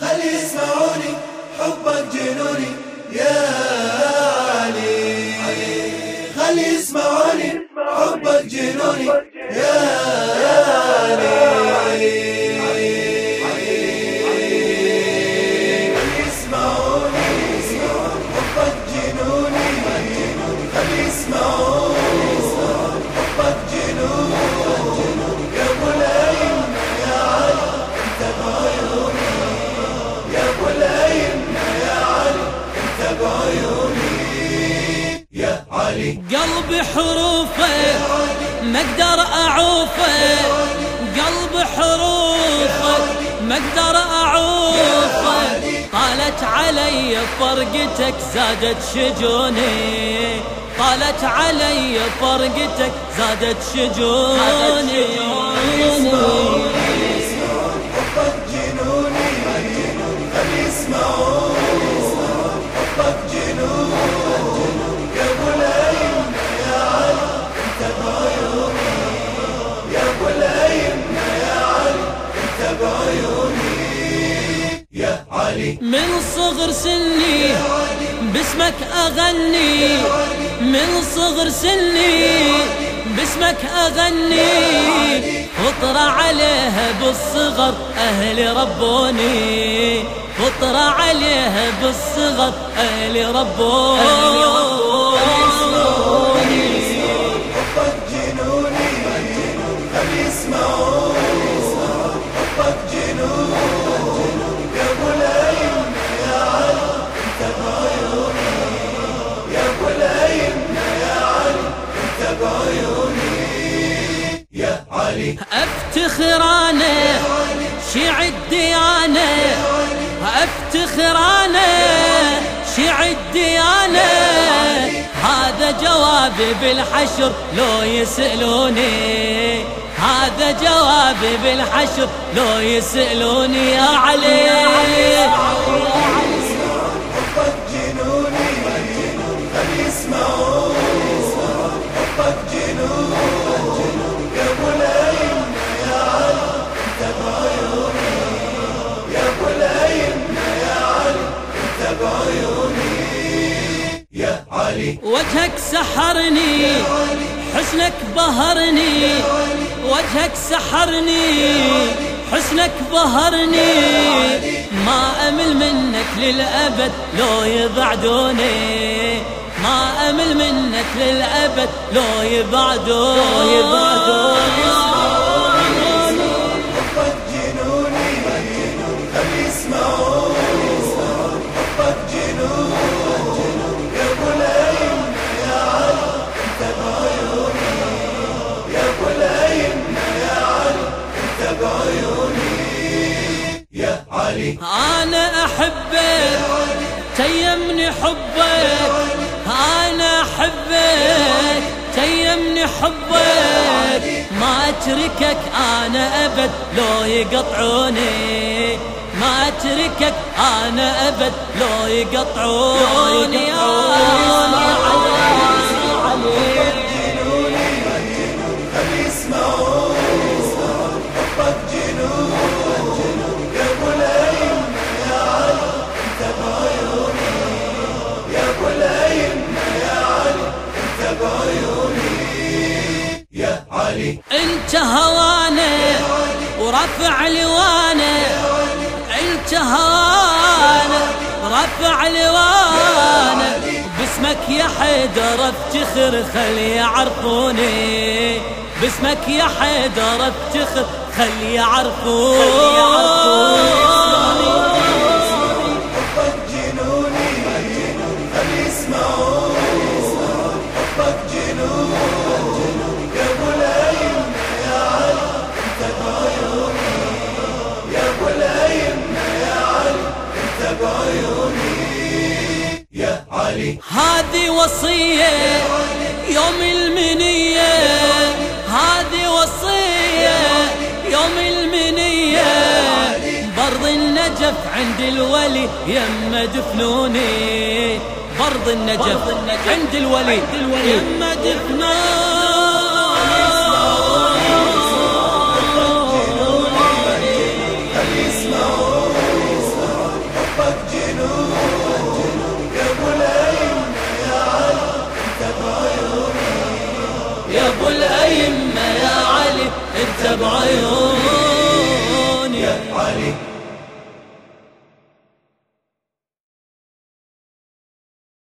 خلي يسمعوني حبك جنوني يا علي. خلي يسمعوني حبك جنوني يا قلبي حروفه ما أقدر أعوفه. قلبي حروفه ما أقدر أعوفه. طالت علي فرقتك زادت شجوني. طالت علي فرقتك زادت شجوني. من صغر سني باسمك أغني. من صغر سني باسمك أغني. فطر عليها بالصغر أهلي ربوني. فطر عليها بالصغر أهلي ربوني. جنوني خلي يسمعوني افتخر أنا شيع الديانة. افتخر أنا شيع الديانة. هذا جوابي بالحشر لو يسألوني. هذا جوابي بالحشر لو يسألوني يا علي. وجهك سحرني حسنك بهرني وجهك سحرني حسنك بهرني. ما أمل منك للأبد لو يبعدوني. ما أمل منك للأبد لو يبعدوني. أنا أحبك تيمني حبك. أنا أحبك تيمني حبك. ما أتركك أنا أبد لو يقطعوني. ما أتركك أنا أبد لو يقطعوني. انت هوانا ورفع لوانا انت هوانا ورفع لوانا باسمك يا حيدر افتخر خلي يعرفوني. باسمك يا حيدر افتخر خلي يعرفوني. حبك جنوني خلي يسمعوني. علي هذه وصية يوم المنية. هذه وصية يوم المنية. برض النجف عند الولي يما دفنوني. برض النجف عند الولي يما دفنوني. والأئمة يا علي انت بعيون